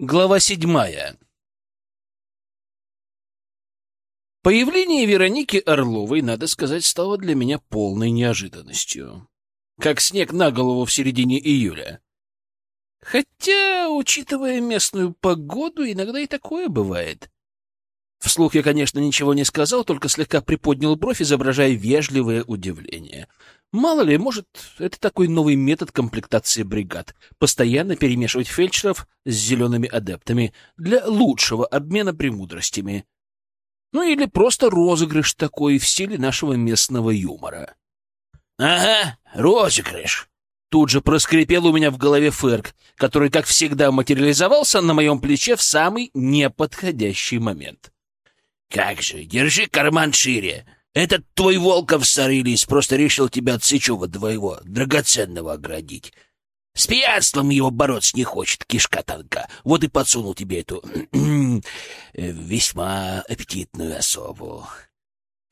Глава седьмая. Появление Вероники Орловой, надо сказать, стало для меня полной неожиданностью. Как снег на голову в середине июля. Хотя, учитывая местную погоду, иногда и такое бывает. Вслух я, конечно, ничего не сказал, только слегка приподнял бровь, изображая вежливое удивление — Мало ли, может, это такой новый метод комплектации бригад — постоянно перемешивать фельдшеров с зелеными адептами для лучшего обмена премудростями. Ну или просто розыгрыш такой в стиле нашего местного юмора. — Ага, розыгрыш. Тут же проскрипел у меня в голове Ферк, который, как всегда, материализовался на моем плече в самый неподходящий момент. — Как же, держи карман шире. Этот твой Волков Сарылис просто решил тебя от Сычева твоего драгоценного оградить. С пьянством его бороться не хочет, кишка танка. Вот и подсунул тебе эту весьма аппетитную особу.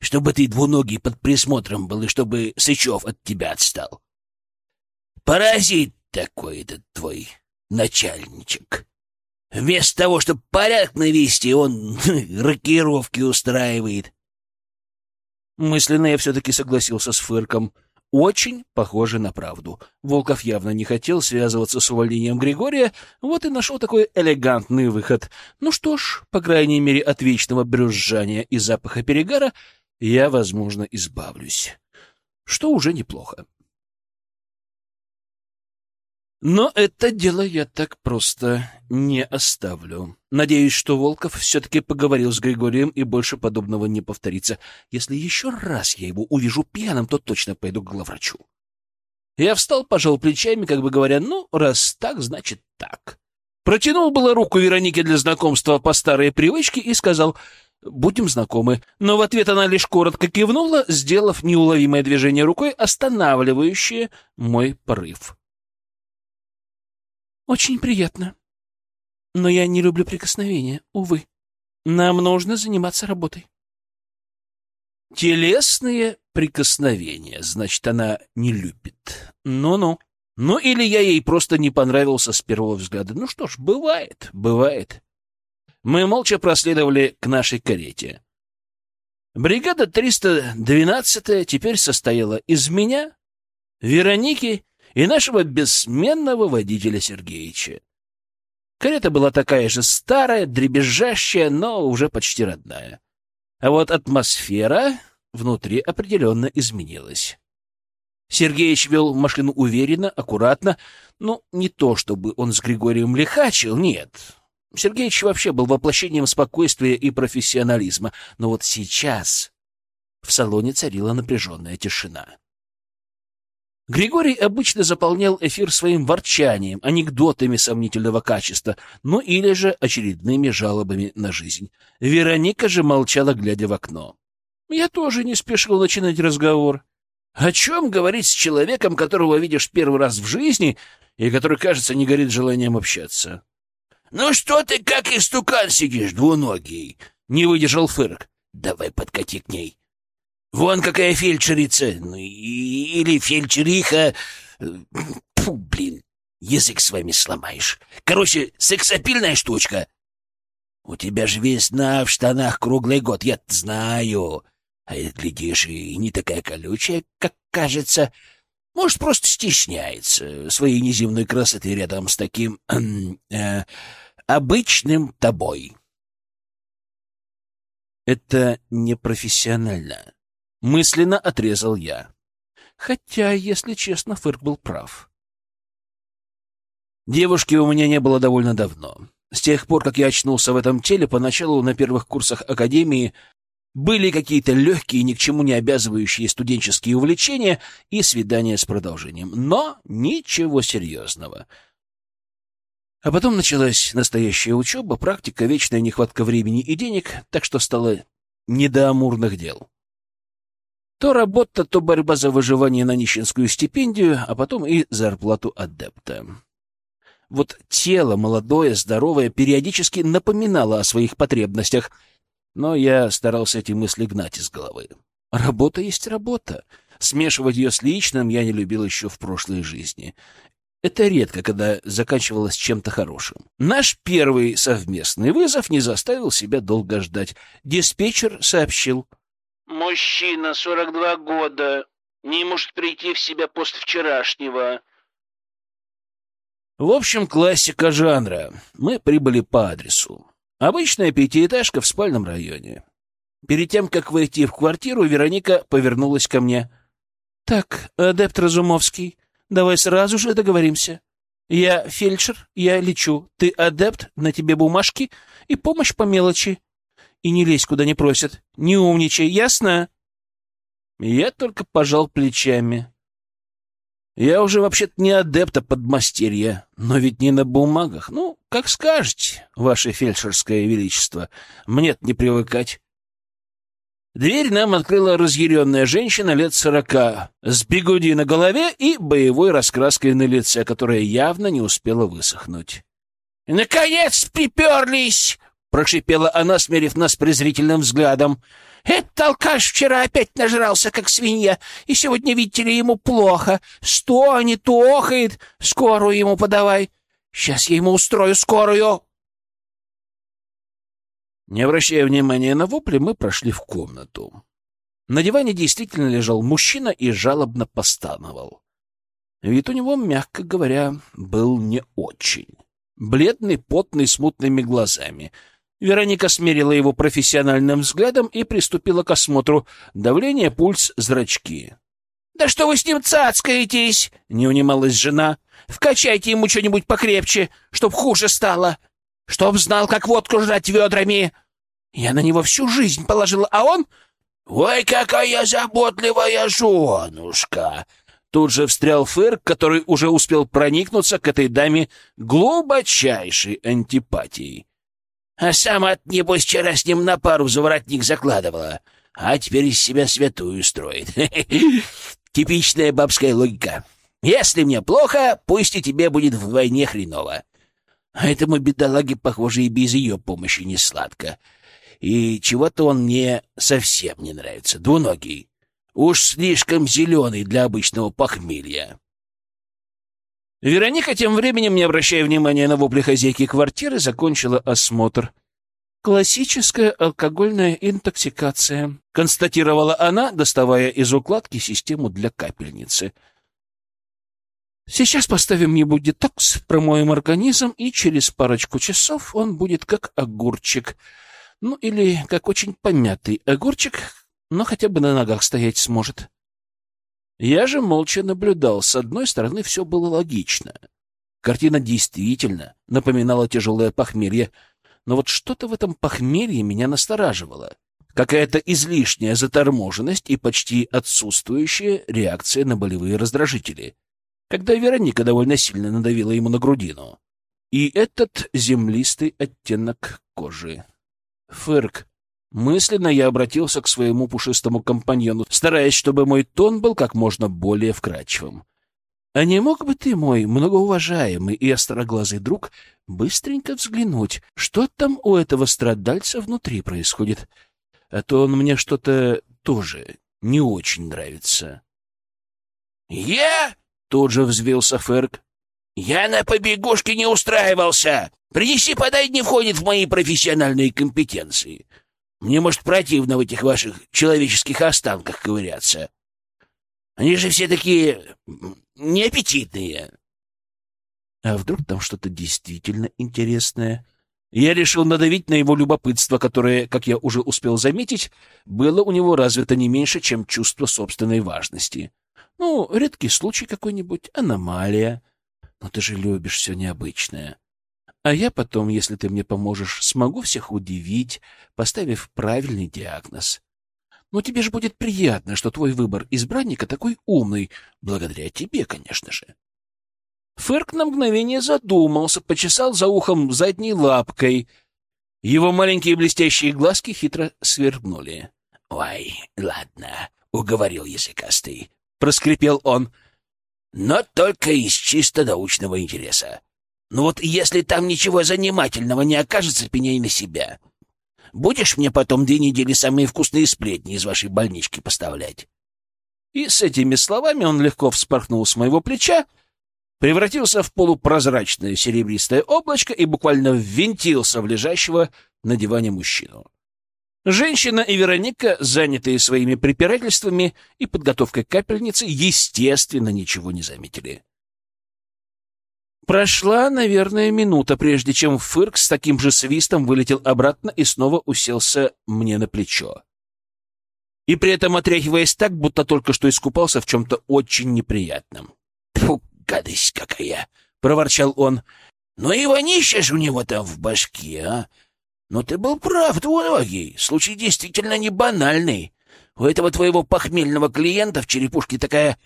Чтобы ты двуногий под присмотром был, и чтобы Сычев от тебя отстал. Паразит такой этот твой начальничек. Вместо того, чтобы порядок навести, он рокировки устраивает. Мысленно я все-таки согласился с Фырком. Очень похоже на правду. Волков явно не хотел связываться с увольнением Григория, вот и нашел такой элегантный выход. Ну что ж, по крайней мере, от вечного брюзжания и запаха перегара я, возможно, избавлюсь. Что уже неплохо. Но это дело я так просто не оставлю. Надеюсь, что Волков все-таки поговорил с Григорием, и больше подобного не повторится. Если еще раз я его увижу пьяным, то точно пойду к главврачу. Я встал, пожал плечами, как бы говоря, ну, раз так, значит так. Протянул было руку Веронике для знакомства по старой привычке и сказал «Будем знакомы». Но в ответ она лишь коротко кивнула, сделав неуловимое движение рукой, останавливающее мой порыв. Очень приятно. Но я не люблю прикосновения, увы. Нам нужно заниматься работой. Телесные прикосновения, значит, она не любит. Ну-ну. Ну или я ей просто не понравился с первого взгляда. Ну что ж, бывает, бывает. Мы молча проследовали к нашей карете. Бригада 312 теперь состояла из меня, Вероники и нашего бессменного водителя Сергеевича. Карета была такая же старая, дребезжащая, но уже почти родная. А вот атмосфера внутри определенно изменилась. Сергеич вел машину уверенно, аккуратно, но не то, чтобы он с Григорием лихачил, нет. Сергеич вообще был воплощением спокойствия и профессионализма, но вот сейчас в салоне царила напряженная тишина. Григорий обычно заполнял эфир своим ворчанием, анекдотами сомнительного качества, ну или же очередными жалобами на жизнь. Вероника же молчала, глядя в окно. Я тоже не спешил начинать разговор. О чем говорить с человеком, которого видишь первый раз в жизни и который, кажется, не горит желанием общаться? — Ну что ты как истукан сидишь, двуногий? — не выдержал Фырк. — Давай подкати к ней. Вон какая фельдшерица, ну, или фельдшериха. Фу, блин, язык с вами сломаешь. Короче, сексапильная штучка. У тебя же весна в штанах круглый год, я знаю. А это, глядишь, и не такая колючая, как кажется. Может, просто стесняется своей неземной красоты рядом с таким э, обычным тобой. Это непрофессионально. Мысленно отрезал я. Хотя, если честно, Фырк был прав. Девушки у меня не было довольно давно. С тех пор, как я очнулся в этом теле, поначалу на первых курсах академии были какие-то легкие, ни к чему не обязывающие студенческие увлечения и свидания с продолжением. Но ничего серьезного. А потом началась настоящая учеба, практика, вечная нехватка времени и денег, так что стало не до амурных дел. То работа, то борьба за выживание на нищенскую стипендию, а потом и зарплату адепта. Вот тело, молодое, здоровое, периодически напоминало о своих потребностях, но я старался эти мысли гнать из головы. Работа есть работа. Смешивать ее с личным я не любил еще в прошлой жизни. Это редко, когда заканчивалось чем-то хорошим. Наш первый совместный вызов не заставил себя долго ждать. Диспетчер сообщил. «Мужчина, 42 года, не может прийти в себя после вчерашнего». В общем, классика жанра. Мы прибыли по адресу. Обычная пятиэтажка в спальном районе. Перед тем, как войти в квартиру, Вероника повернулась ко мне. «Так, адепт Разумовский, давай сразу же договоримся. Я фельдшер, я лечу. Ты адепт, на тебе бумажки и помощь по мелочи. И не лезь, куда не просят. Не умничай, ясно?» Я только пожал плечами. Я уже вообще-то не адепта подмастерья, но ведь не на бумагах. Ну, как скажете, ваше фельдшерское величество. Мне-то не привыкать. Дверь нам открыла разъяренная женщина лет сорока, с бигуди на голове и боевой раскраской на лице, которая явно не успела высохнуть. «Наконец приперлись!» — прошипела она, смерив нас презрительным взглядом. «Этот алкаш вчера опять нажрался, как свинья, и сегодня, видите ли, ему плохо. Стонет, охает. Скорую ему подавай. Сейчас я ему устрою скорую!» Не обращая внимания на вопли, мы прошли в комнату. На диване действительно лежал мужчина и жалобно постановал. Вид у него, мягко говоря, был не очень. Бледный, потный, с мутными глазами. Вероника смерила его профессиональным взглядом и приступила к осмотру. Давление, пульс, зрачки. «Да что вы с ним цацкаетесь?» — не унималась жена. «Вкачайте ему что-нибудь покрепче, чтоб хуже стало чтоб знал, как водку жрать ведрами. Я на него всю жизнь положила, а он... «Ой, какая заботливая женушка!» Тут же встрял Фырк, который уже успел проникнуться к этой даме глубочайшей антипатией. А сама, небось, вчера с ним на пару за воротник закладывала, а теперь из себя святую строит. Типичная бабская логика. Если мне плохо, пусть и тебе будет вдвойне хреново. А этому бедолаге, похоже, и без ее помощи не сладко. И чего-то он мне совсем не нравится. Двуногий. Уж слишком зеленый для обычного похмелья. Вероника, тем временем, не обращая внимания на вопли хозяйки квартиры, закончила осмотр. «Классическая алкогольная интоксикация», — констатировала она, доставая из укладки систему для капельницы — Сейчас поставим ему детокс, промоем организм, и через парочку часов он будет как огурчик. Ну, или как очень помятый огурчик, но хотя бы на ногах стоять сможет. Я же молча наблюдал. С одной стороны, все было логично. Картина действительно напоминала тяжелое похмелье, но вот что-то в этом похмелье меня настораживало. Какая-то излишняя заторможенность и почти отсутствующая реакция на болевые раздражители — когда Вероника довольно сильно надавила ему на грудину. И этот землистый оттенок кожи. Фырк. Мысленно я обратился к своему пушистому компаньону, стараясь, чтобы мой тон был как можно более вкрадчивым. А не мог бы ты, мой многоуважаемый и остроглазый друг, быстренько взглянуть, что там у этого страдальца внутри происходит? А то он мне что-то тоже не очень нравится. — Я? Тут же взвился Ферк. «Я на побегушке не устраивался! Принеси, подай не входит в мои профессиональные компетенции. Мне, может, противно в этих ваших человеческих останках ковыряться. Они же все такие неаппетитные». А вдруг там что-то действительно интересное? Я решил надавить на его любопытство, которое, как я уже успел заметить, было у него развито не меньше, чем чувство собственной важности. Ну, редкий случай какой-нибудь, аномалия. Но ты же любишь все необычное. А я потом, если ты мне поможешь, смогу всех удивить, поставив правильный диагноз. Но тебе же будет приятно, что твой выбор избранника такой умный, благодаря тебе, конечно же. Фырк на мгновение задумался, почесал за ухом задней лапкой. Его маленькие блестящие глазки хитро свергнули. — Ой, ладно, — уговорил языкастый. — проскрипел он. «Но только из чисто научного интереса. Ну вот если там ничего занимательного не окажется, пеняй на себя. Будешь мне потом две недели самые вкусные сплетни из вашей больнички поставлять?» И с этими словами он легко вспорхнул с моего плеча превратился в полупрозрачное серебристое облачко и буквально ввинтился в лежащего на диване мужчину. Женщина и Вероника, занятые своими препирательствами и подготовкой капельницы, естественно, ничего не заметили. Прошла, наверное, минута, прежде чем Фырк с таким же свистом вылетел обратно и снова уселся мне на плечо. И при этом отряхиваясь так, будто только что искупался в чем-то очень неприятном. «Фу, гадость какая!» — проворчал он. «Ну и вонища ж у него там в башке, а! Но ты был прав, двуногий. Случай действительно не банальный. У этого твоего похмельного клиента в черепушке такая...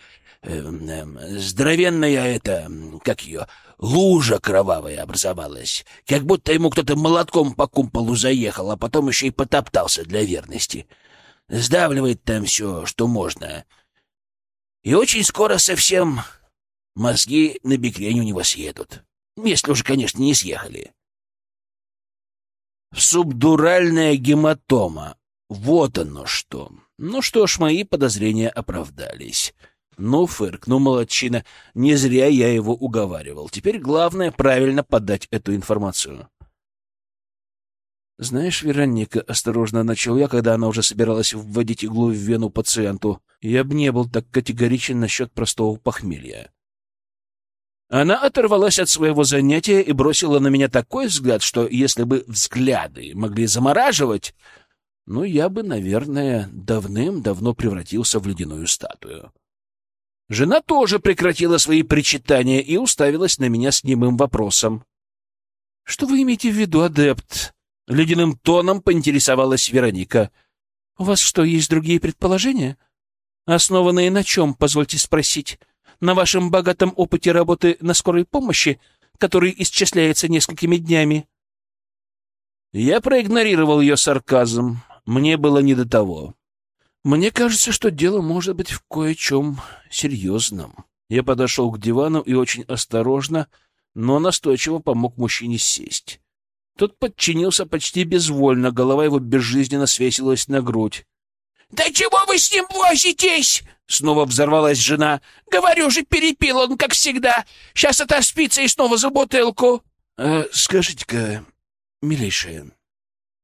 Э, э, здоровенная это... как ее... лужа кровавая образовалась. Как будто ему кто-то молотком по кумполу заехал, а потом еще и потоптался для верности. Сдавливает там все, что можно. И очень скоро совсем мозги на бекрень у него съедут. Если уже, конечно, не съехали. Субдуральная гематома. Вот оно что. Ну что ж, мои подозрения оправдались. Ну, фырк, ну, молодчина. Не зря я его уговаривал. Теперь главное — правильно подать эту информацию. «Знаешь, Вероника, — осторожно начал я, когда она уже собиралась вводить иглу в вену пациенту, — я бы не был так категоричен насчет простого похмелья. Она оторвалась от своего занятия и бросила на меня такой взгляд, что если бы взгляды могли замораживать, ну, я бы, наверное, давным-давно превратился в ледяную статую. Жена тоже прекратила свои причитания и уставилась на меня с немым вопросом. — Что вы имеете в виду, адепт? — ледяным тоном поинтересовалась Вероника. — У вас что, есть другие предположения? Основанные на чем, позвольте спросить? на вашем богатом опыте работы на скорой помощи, который исчисляется несколькими днями?» Я проигнорировал ее сарказм. Мне было не до того. Мне кажется, что дело может быть в кое-чем серьезном. Я подошел к дивану и очень осторожно, но настойчиво помог мужчине сесть. Тот подчинился почти безвольно, голова его безжизненно свесилась на грудь. «Да чего вы с ним возитесь?» Снова взорвалась жена. «Говорю же, перепил он, как всегда. Сейчас отоспится и снова за бутылку». «Э, «Скажите-ка, милейшая...»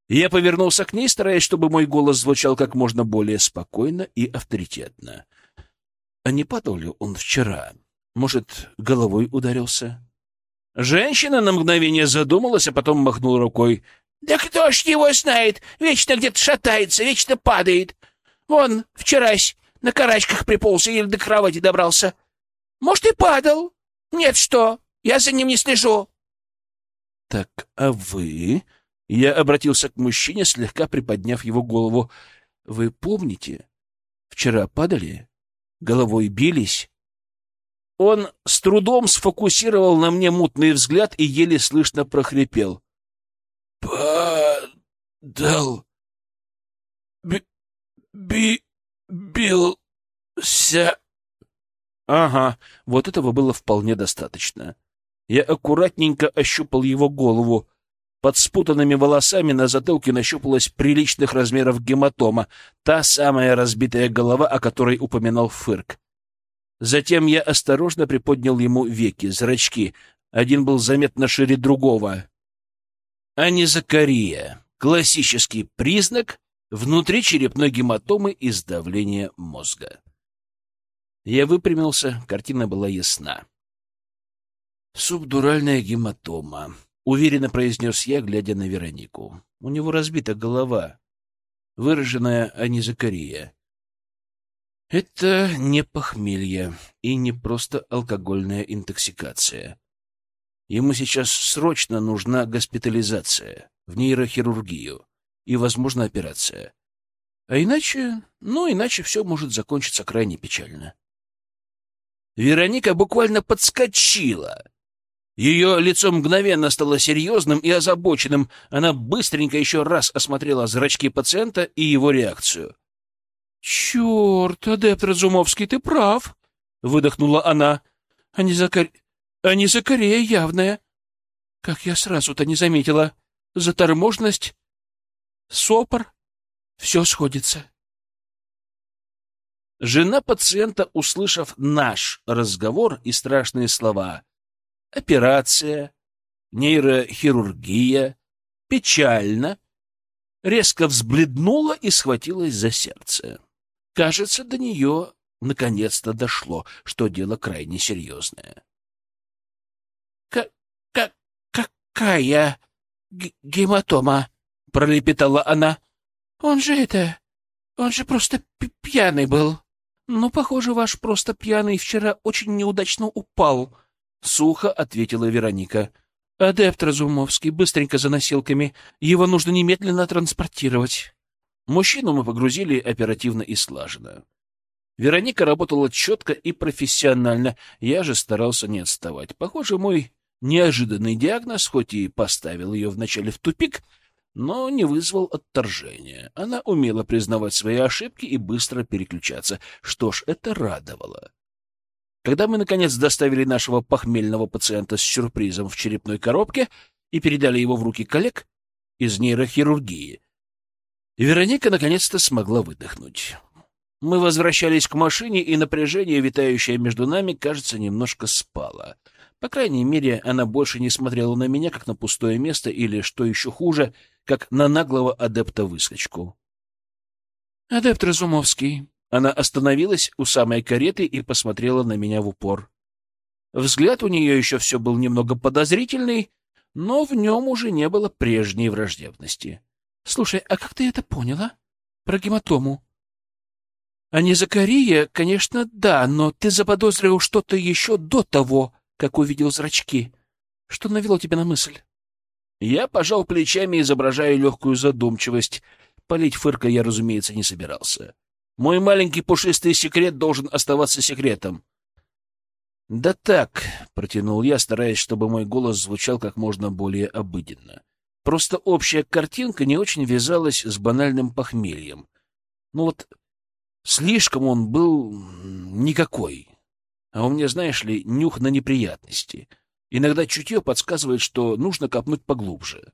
Я повернулся к ней, стараясь, чтобы мой голос звучал как можно более спокойно и авторитетно. «А не падал ли он вчера? Может, головой ударился?» Женщина на мгновение задумалась, а потом махнула рукой. «Да кто ж его знает? Вечно где-то шатается, вечно падает. Вон, вчерась на карачках приполз и до кровати добрался. Может, и падал. Нет, что, я за ним не слежу. — Так, а вы... Я обратился к мужчине, слегка приподняв его голову. — Вы помните, вчера падали? Головой бились? Он с трудом сфокусировал на мне мутный взгляд и еле слышно прохрипел. — Падал... Би... би бился. Ага, вот этого было вполне достаточно. Я аккуратненько ощупал его голову. Под спутанными волосами на затылке нащупалась приличных размеров гематома, та самая разбитая голова, о которой упоминал Фырк. Затем я осторожно приподнял ему веки, зрачки. Один был заметно шире другого. Анизакария. Классический признак внутри черепной гематомы и сдавления мозга. Я выпрямился, картина была ясна. «Субдуральная гематома», — уверенно произнес я, глядя на Веронику. «У него разбита голова, выраженная анизокария. Это не похмелье и не просто алкогольная интоксикация. Ему сейчас срочно нужна госпитализация в нейрохирургию и, возможно, операция. А иначе, ну, иначе все может закончиться крайне печально. Вероника буквально подскочила. Ее лицо мгновенно стало серьезным и озабоченным. Она быстренько еще раз осмотрела зрачки пациента и его реакцию. — Черт, адепт Разумовский, ты прав! — выдохнула она. — не закар... а не закарея явная. Как я сразу-то не заметила. Заторможенность Сопор. Все сходится. Жена пациента, услышав наш разговор и страшные слова «операция», «нейрохирургия», «печально», резко взбледнула и схватилась за сердце. Кажется, до нее наконец-то дошло, что дело крайне серьезное. «Как... как... какая гематома?» — пролепетала она. «Он же это... он же просто пьяный был». «Ну, похоже, ваш просто пьяный вчера очень неудачно упал», — сухо ответила Вероника. «Адепт Разумовский, быстренько за носилками. Его нужно немедленно транспортировать». Мужчину мы погрузили оперативно и слаженно. Вероника работала четко и профессионально, я же старался не отставать. Похоже, мой неожиданный диагноз, хоть и поставил ее вначале в тупик, но не вызвал отторжения. Она умела признавать свои ошибки и быстро переключаться. Что ж, это радовало. Когда мы, наконец, доставили нашего похмельного пациента с сюрпризом в черепной коробке и передали его в руки коллег из нейрохирургии, Вероника наконец-то смогла выдохнуть. Мы возвращались к машине, и напряжение, витающее между нами, кажется, немножко спало. По крайней мере, она больше не смотрела на меня, как на пустое место, или, что еще хуже, как на наглого адепта-выскочку. «Адепт Разумовский». Она остановилась у самой кареты и посмотрела на меня в упор. Взгляд у нее еще все был немного подозрительный, но в нем уже не было прежней враждебности. «Слушай, а как ты это поняла? Про гематому?» «А не Закария, конечно, да, но ты заподозрил что-то еще до того, как увидел зрачки. Что навело тебя на мысль?» Я пожал плечами, изображая легкую задумчивость. Полить фырка я, разумеется, не собирался. Мой маленький пушистый секрет должен оставаться секретом. — Да так, — протянул я, стараясь, чтобы мой голос звучал как можно более обыденно. Просто общая картинка не очень вязалась с банальным похмельем. Ну вот, слишком он был никакой. А у меня, знаешь ли, нюх на неприятности — Иногда чутье подсказывает, что нужно копнуть поглубже.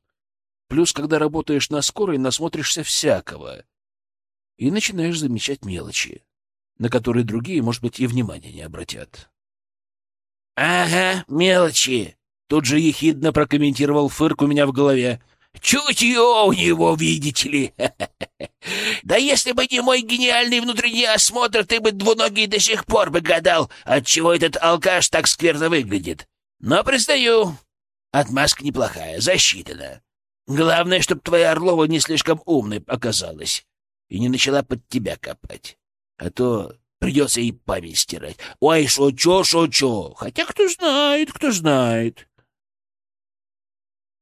Плюс, когда работаешь на скорой, насмотришься всякого. И начинаешь замечать мелочи, на которые другие, может быть, и внимания не обратят. — Ага, мелочи! — тут же ехидно прокомментировал Фырк у меня в голове. — Чутье у него, видите ли! Да если бы не мой гениальный внутренний осмотр, ты бы двуногий до сих пор бы гадал, отчего этот алкаш так скверно выглядит. Но, признаю, отмазка неплохая, засчитана. Главное, чтобы твоя Орлова не слишком умной оказалась и не начала под тебя копать. А то придется и память стирать. Ой, шучу, шучу. Хотя кто знает, кто знает.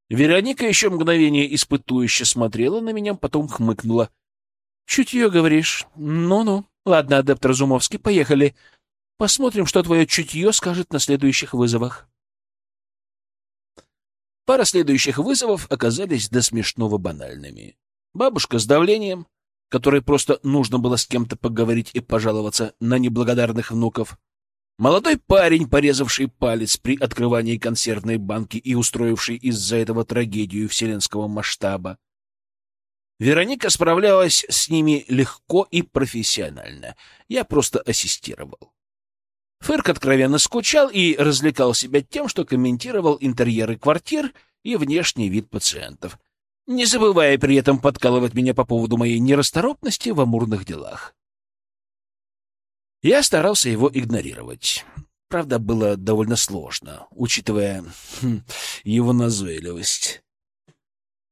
Вероника еще мгновение испытующе смотрела на меня, потом хмыкнула. — Чутье, говоришь? Ну-ну. Ладно, адепт Разумовский, поехали. Посмотрим, что твое чутье скажет на следующих вызовах. Пара следующих вызовов оказались до смешного банальными. Бабушка с давлением, которой просто нужно было с кем-то поговорить и пожаловаться на неблагодарных внуков. Молодой парень, порезавший палец при открывании консервной банки и устроивший из-за этого трагедию вселенского масштаба. Вероника справлялась с ними легко и профессионально. Я просто ассистировал. Фырк откровенно скучал и развлекал себя тем, что комментировал интерьеры квартир и внешний вид пациентов, не забывая при этом подкалывать меня по поводу моей нерасторопности в амурных делах. Я старался его игнорировать. Правда, было довольно сложно, учитывая хм, его назойливость.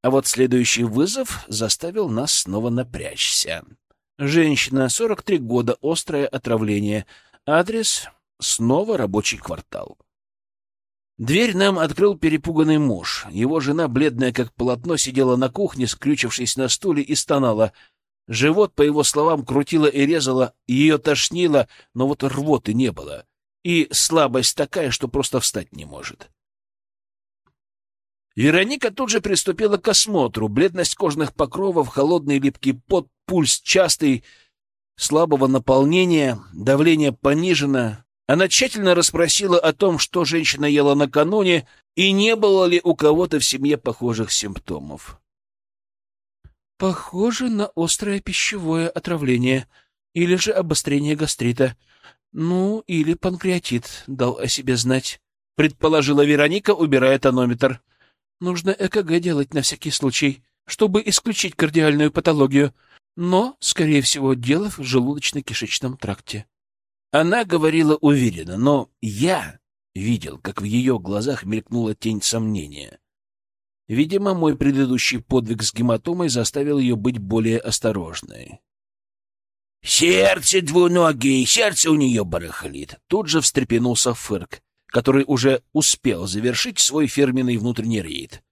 А вот следующий вызов заставил нас снова напрячься. Женщина, 43 года, острое отравление. Адрес Снова рабочий квартал. Дверь нам открыл перепуганный муж. Его жена, бледная как полотно, сидела на кухне, скрючившись на стуле, и стонала. Живот, по его словам, крутило и резало, ее тошнило, но вот рвоты не было. И слабость такая, что просто встать не может. Вероника тут же приступила к осмотру. Бледность кожных покровов, холодный липкий пот, пульс частый, слабого наполнения, давление понижено, она тщательно расспросила о том, что женщина ела накануне, и не было ли у кого-то в семье похожих симптомов. «Похоже на острое пищевое отравление», Или же обострение гастрита. Ну, или панкреатит дал о себе знать, предположила Вероника, убирая тонометр. Нужно ЭКГ делать на всякий случай, чтобы исключить кардиальную патологию. Но, скорее всего, дело в желудочно-кишечном тракте. Она говорила уверенно, но я видел, как в ее глазах мелькнула тень сомнения. Видимо, мой предыдущий подвиг с гематомой заставил ее быть более осторожной. «Сердце двуногие, сердце у нее барахлит!» Тут же встрепенулся Фырк, который уже успел завершить свой фирменный внутренний рейд.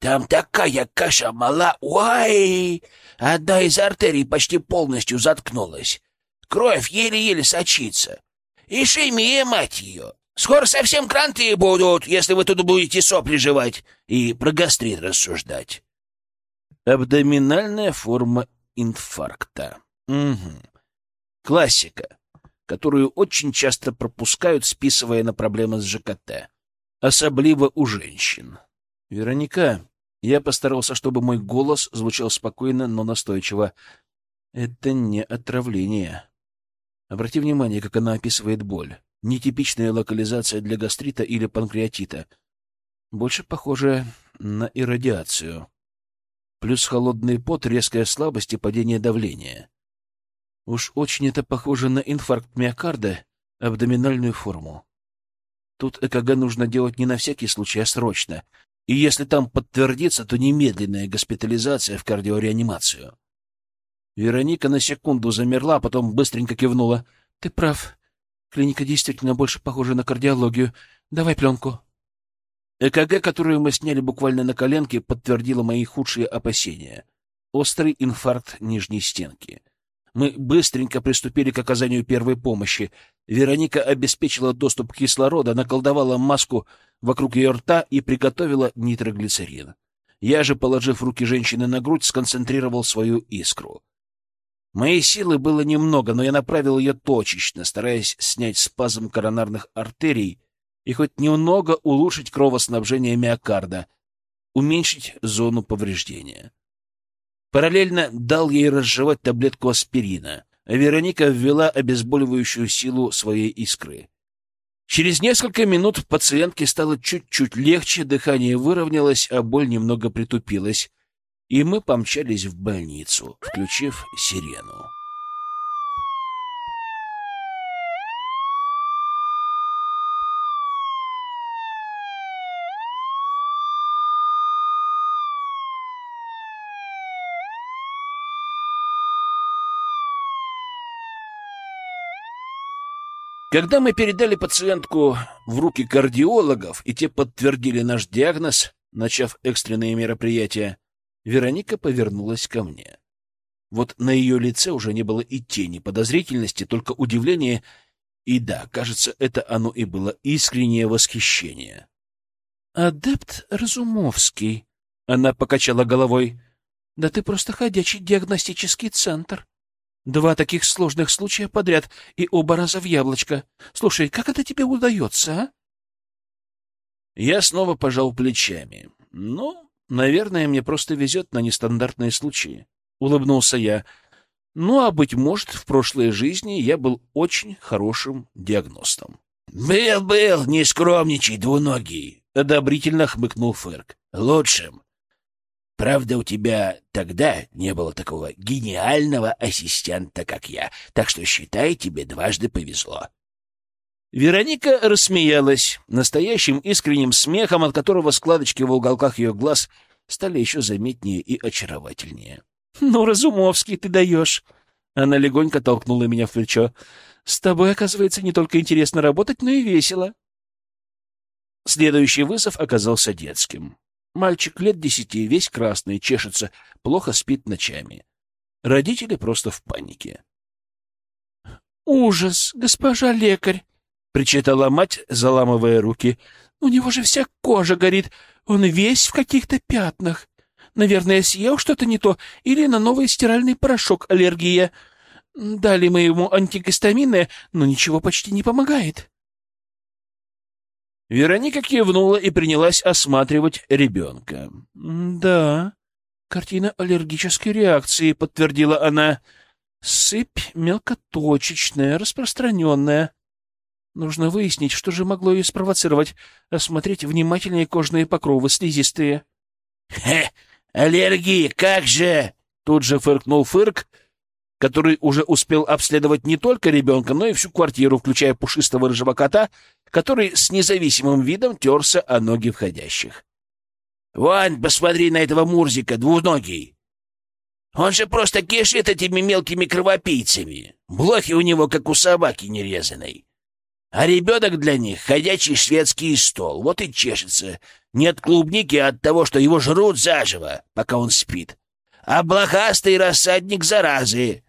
«Там такая каша мала! Уай! Одна из артерий почти полностью заткнулась. Кровь еле-еле сочится. Ишемия, мать ее! Скоро совсем кранты будут, если вы тут будете сопли жевать и про гастрит рассуждать. Абдоминальная форма инфаркта. Угу. Классика, которую очень часто пропускают, списывая на проблемы с ЖКТ. Особливо у женщин. Вероника, я постарался, чтобы мой голос звучал спокойно, но настойчиво. Это не отравление. Обрати внимание, как она описывает боль. Нетипичная локализация для гастрита или панкреатита. Больше похоже на иррадиацию. Плюс холодный пот, резкая слабость и падение давления. Уж очень это похоже на инфаркт миокарда, абдоминальную форму. Тут ЭКГ нужно делать не на всякий случай, а срочно. И если там подтвердится, то немедленная госпитализация в кардиореанимацию. Вероника на секунду замерла, а потом быстренько кивнула. — Ты прав. Клиника действительно больше похожа на кардиологию. Давай пленку. ЭКГ, которую мы сняли буквально на коленке, подтвердила мои худшие опасения. Острый инфаркт нижней стенки. Мы быстренько приступили к оказанию первой помощи. Вероника обеспечила доступ к кислороду, наколдовала маску вокруг ее рта и приготовила нитроглицерин. Я же, положив руки женщины на грудь, сконцентрировал свою искру. Моей силы было немного, но я направил ее точечно, стараясь снять спазм коронарных артерий и хоть немного улучшить кровоснабжение миокарда, уменьшить зону повреждения. Параллельно дал ей разжевать таблетку аспирина, Вероника ввела обезболивающую силу своей искры. Через несколько минут пациентке стало чуть-чуть легче, дыхание выровнялось, а боль немного притупилась и мы помчались в больницу, включив сирену. Когда мы передали пациентку в руки кардиологов, и те подтвердили наш диагноз, начав экстренные мероприятия, Вероника повернулась ко мне. Вот на ее лице уже не было и тени подозрительности, только удивление, и да, кажется, это оно и было искреннее восхищение. «Адепт Разумовский», — она покачала головой, — «да ты просто ходячий диагностический центр. Два таких сложных случая подряд, и оба раза в яблочко. Слушай, как это тебе удается, а?» Я снова пожал плечами. «Ну, Наверное, мне просто везет на нестандартные случаи. Улыбнулся я. Ну, а быть может, в прошлой жизни я был очень хорошим диагностом. «Был, был, не скромничай, двуногий!» — одобрительно хмыкнул Ферк. «Лучшим. Правда, у тебя тогда не было такого гениального ассистента, как я, так что, считай, тебе дважды повезло». Вероника рассмеялась настоящим искренним смехом, от которого складочки в уголках ее глаз стали еще заметнее и очаровательнее. — Ну, Разумовский, ты даешь! Она легонько толкнула меня в плечо. — С тобой, оказывается, не только интересно работать, но и весело. Следующий вызов оказался детским. Мальчик лет десяти, весь красный, чешется, плохо спит ночами. Родители просто в панике. — Ужас, госпожа лекарь! Причитала мать, заламывая руки. У него же вся кожа горит, он весь в каких-то пятнах. Наверное, съел что-то не то или на новый стиральный порошок аллергия. Дали мы ему антигистаминное, но ничего почти не помогает. Вероника кивнула и принялась осматривать ребенка. — Да, картина аллергической реакции, — подтвердила она. Сыпь мелкоточечная, распространенная. Нужно выяснить, что же могло ее спровоцировать. Осмотреть внимательнее кожные покровы, слизистые. — Хе! Аллергии, как же! Тут же фыркнул Фырк, который уже успел обследовать не только ребенка, но и всю квартиру, включая пушистого рыжего кота, который с независимым видом терся о ноги входящих. «Вань, посмотри на этого Мурзика, двуногий! Он же просто кишит этими мелкими кровопийцами. Блохи у него, как у собаки нерезанной. А ребенок для них — ходячий шведский стол. Вот и чешется. Не от клубники, от того, что его жрут заживо, пока он спит. А блохастый рассадник заразы.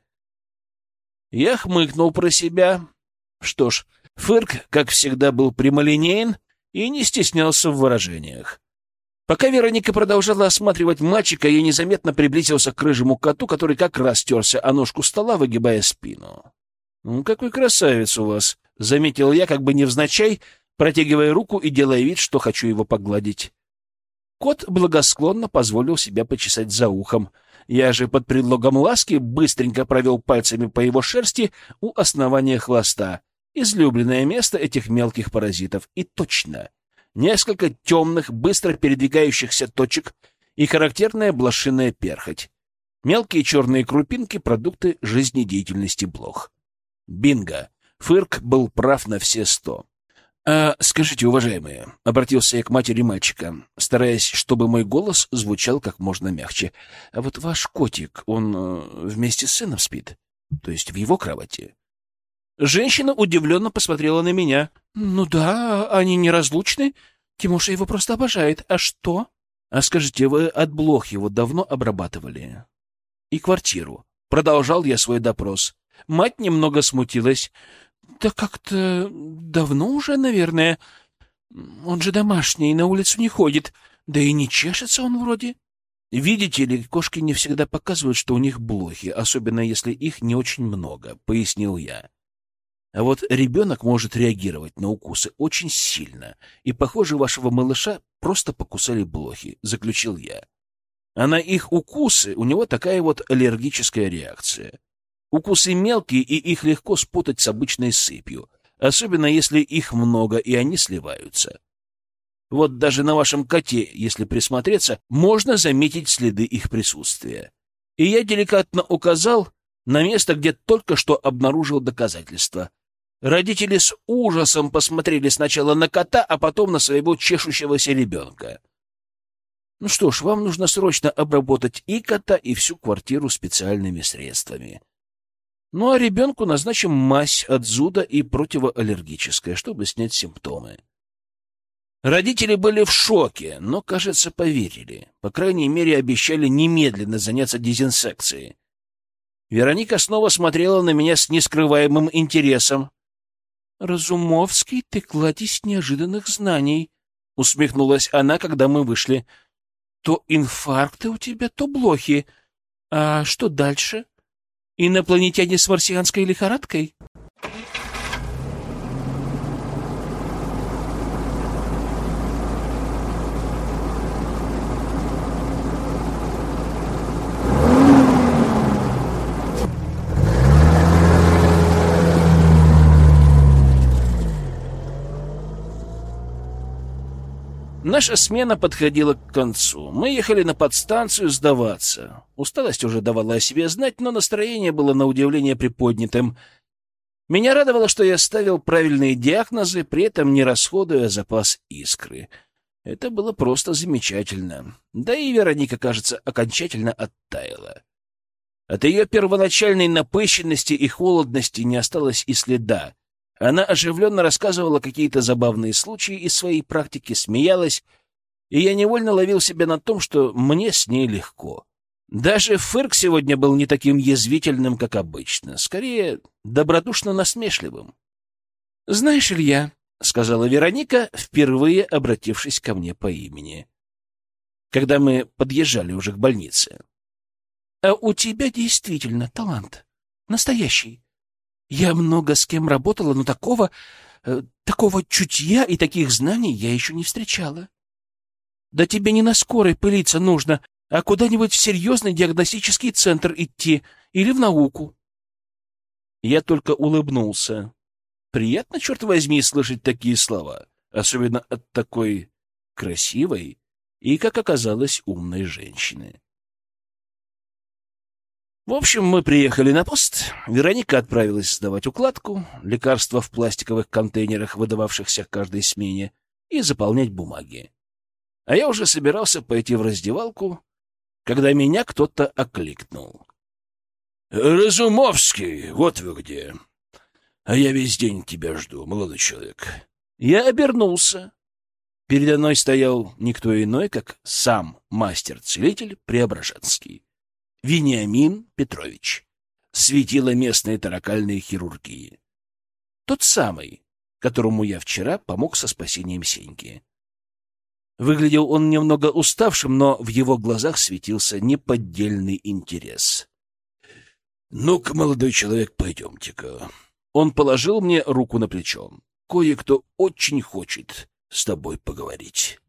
Я хмыкнул про себя. Что ж, Фырк, как всегда, был прямолинеен и не стеснялся в выражениях. Пока Вероника продолжала осматривать мальчика, я незаметно приблизился к рыжему коту, который как раз терся о ножку стола, выгибая спину. «Ну, «Какой красавец у вас!» — заметил я, как бы невзначай, протягивая руку и делая вид, что хочу его погладить. Кот благосклонно позволил себя почесать за ухом. Я же под предлогом ласки быстренько провел пальцами по его шерсти у основания хвоста, излюбленное место этих мелких паразитов. И точно, несколько темных, быстро передвигающихся точек и характерная блошиная перхоть. Мелкие черные крупинки — продукты жизнедеятельности блох. Бинго! Фырк был прав на все сто. «А, скажите, уважаемые», — обратился я к матери мальчика, стараясь, чтобы мой голос звучал как можно мягче. «А вот ваш котик, он э, вместе с сыном спит? То есть в его кровати?» Женщина удивленно посмотрела на меня. «Ну да, они неразлучны. Тимоша его просто обожает. А что?» «А скажите, вы от блох его давно обрабатывали?» «И квартиру?» Продолжал я свой допрос. Мать немного смутилась. «Да как-то давно уже, наверное. Он же домашний, на улицу не ходит. Да и не чешется он вроде». «Видите ли, кошки не всегда показывают, что у них блохи, особенно если их не очень много», — пояснил я. А вот ребенок может реагировать на укусы очень сильно, и, похоже, вашего малыша просто покусали блохи, — заключил я. А на их укусы у него такая вот аллергическая реакция. Укусы мелкие, и их легко спутать с обычной сыпью, особенно если их много, и они сливаются. Вот даже на вашем коте, если присмотреться, можно заметить следы их присутствия. И я деликатно указал на место, где только что обнаружил доказательства. Родители с ужасом посмотрели сначала на кота, а потом на своего чешущегося ребенка. Ну что ж, вам нужно срочно обработать и кота, и всю квартиру специальными средствами. Ну а ребенку назначим мазь от зуда и противоаллергическая, чтобы снять симптомы. Родители были в шоке, но, кажется, поверили. По крайней мере, обещали немедленно заняться дезинсекцией. Вероника снова смотрела на меня с нескрываемым интересом. «Разумовский, ты кладезь неожиданных знаний», — усмехнулась она, когда мы вышли. «То инфаркты у тебя, то блохи. А что дальше? Инопланетяне с марсианской лихорадкой?» Наша смена подходила к концу. Мы ехали на подстанцию сдаваться. Усталость уже давала о себе знать, но настроение было на удивление приподнятым. Меня радовало, что я ставил правильные диагнозы, при этом не расходуя запас искры. Это было просто замечательно. Да и Вероника, кажется, окончательно оттаяла. От ее первоначальной напыщенности и холодности не осталось и следа. Она оживленно рассказывала какие-то забавные случаи из своей практики, смеялась, и я невольно ловил себя на том, что мне с ней легко. Даже Фырк сегодня был не таким язвительным, как обычно, скорее добродушно насмешливым. — Знаешь, Илья, — сказала Вероника, впервые обратившись ко мне по имени, когда мы подъезжали уже к больнице. — А у тебя действительно талант. Настоящий. Я много с кем работала, но такого... Э, такого чутья и таких знаний я еще не встречала. Да тебе не на скорой пылиться нужно, а куда-нибудь в серьезный диагностический центр идти или в науку. Я только улыбнулся. Приятно, черт возьми, слышать такие слова, особенно от такой красивой и, как оказалось, умной женщины. В общем, мы приехали на пост. Вероника отправилась сдавать укладку, лекарства в пластиковых контейнерах, выдававшихся каждой смене, и заполнять бумаги. А я уже собирался пойти в раздевалку, когда меня кто-то окликнул. «Разумовский, вот вы где. А я весь день тебя жду, молодой человек». Я обернулся. Передо мной стоял никто иной, как сам мастер-целитель Преображенский. Вениамин Петрович. Светило местной таракальной хирургии. Тот самый, которому я вчера помог со спасением Сеньки. Выглядел он немного уставшим, но в его глазах светился неподдельный интерес. «Ну-ка, молодой человек, пойдемте-ка». Он положил мне руку на плечо. «Кое-кто очень хочет с тобой поговорить».